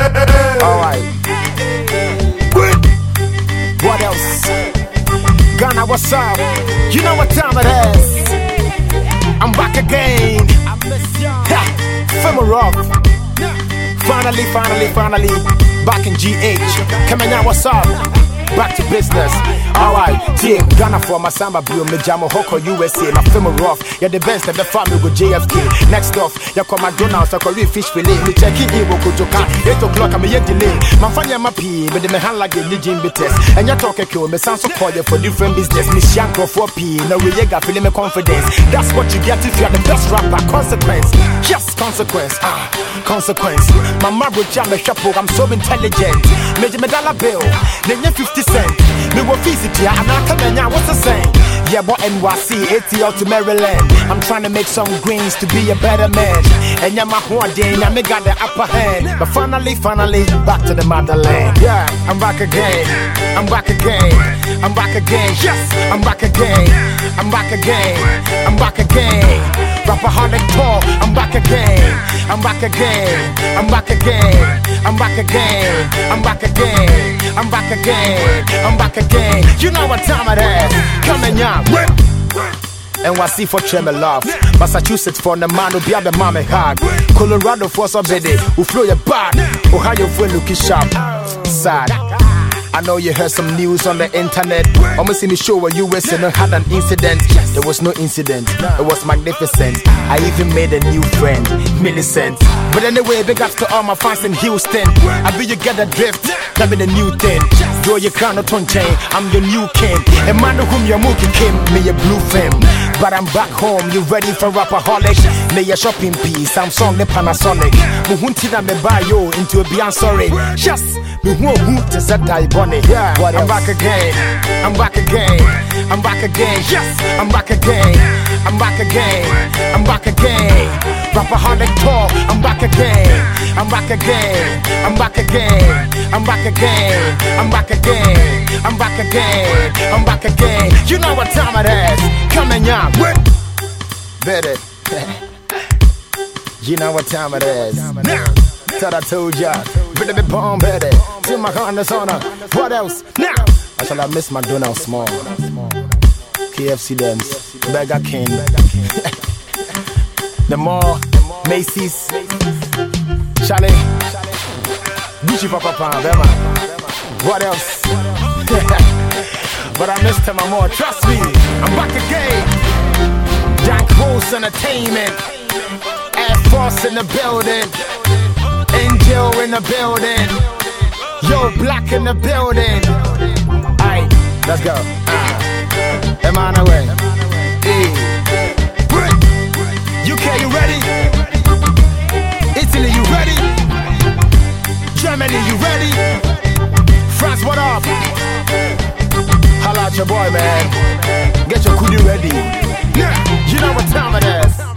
Alright. What else? Ghana, what's up? You know what time it is. I'm back again. Ha! Femoral. Finally, finally, finally. Back in GH. Coming out, what's up? Back to business. Alright, team Ghana for my samba bio, me jamo hoko USA, my film rough. You're the best of the family with JFK. Next off, you come McDonald's, I call fish fillet. Me check it, go to 8 o'clock, I'm yet delay. My fanya my pee, but the hand like a Nijin test. And you talk a kill, me sound so call you for different business. Me shanko for P, no we got feeling me confidence. That's what you get if you're the best rapper. Consequence, yes, consequence, ah, consequence. My marble jam, I'm so intelligent. Major medalla bill, then 50 cent. Me wo visit ya, and I come in what's the same? Yeah, boy, NYC, ATL to Maryland. I'm trying to make some greens to be a better man. And yeah, my one day, I me got the upper hand. But finally, finally, back to the motherland. Yeah, I'm back again. I'm back again. I'm back again. Yes, I'm back again. I'm back again. I'm back again. Rapperholic tour, I'm back again. I'm back again. I'm back again. I'm back again. I'm back again. I'm back again. I'm back again. You know what time it is. Coming up. NYC for Tremor Love. Massachusetts for the man who be the mommy hug. Colorado for somebody who flow your back. Ohio for looking sharp. Sad. I know you heard some news on the internet. Almost in the show where US and had an incident. There was no incident, it was magnificent. I even made a new friend, Millicent. But anyway, big ups to all my fans in Houston. I bet you get the drift, that be the new thing. Throw your crown on chain, I'm your new king. A man whom your mookie came, me a blue film. But I'm back home, you ready for rapperholic? Me a shopping piece, I'm song the Panasonic. Muhuntina me buy yo into a Beyond sorry. Yes, me who who to set die bunny. Yeah, I'm back again. I'm back again. I'm back again. Yes, I'm back again. I'm back again. I'm back again. Rapperholic talk. I'm back again. I'm back again. I'm back again. I'm back again. I'm back again. I'm back again. I'm back again. You know what time it is. Coming up. Better. You know what time it is. Now, thought I told ya. Better be bomb better. Till my harness on her. What else? Now, I shall have missed my donut small. KFC them. Burger King. the mall. Macy's. Charlie. Gucci Papa Pan. Bema. What else? but I missed him more. Trust me. I'm back again. Dank Rose Entertainment. Air Force in the building. Angel in the building. Yo, Black in the building. Alright, let's go. Uh, Emmanuel. Hey. UK, you ready? Italy, you ready? Germany, you ready? France, what up? Holla at your boy, man. Get your kudi ready. Yeah, you know what time it is.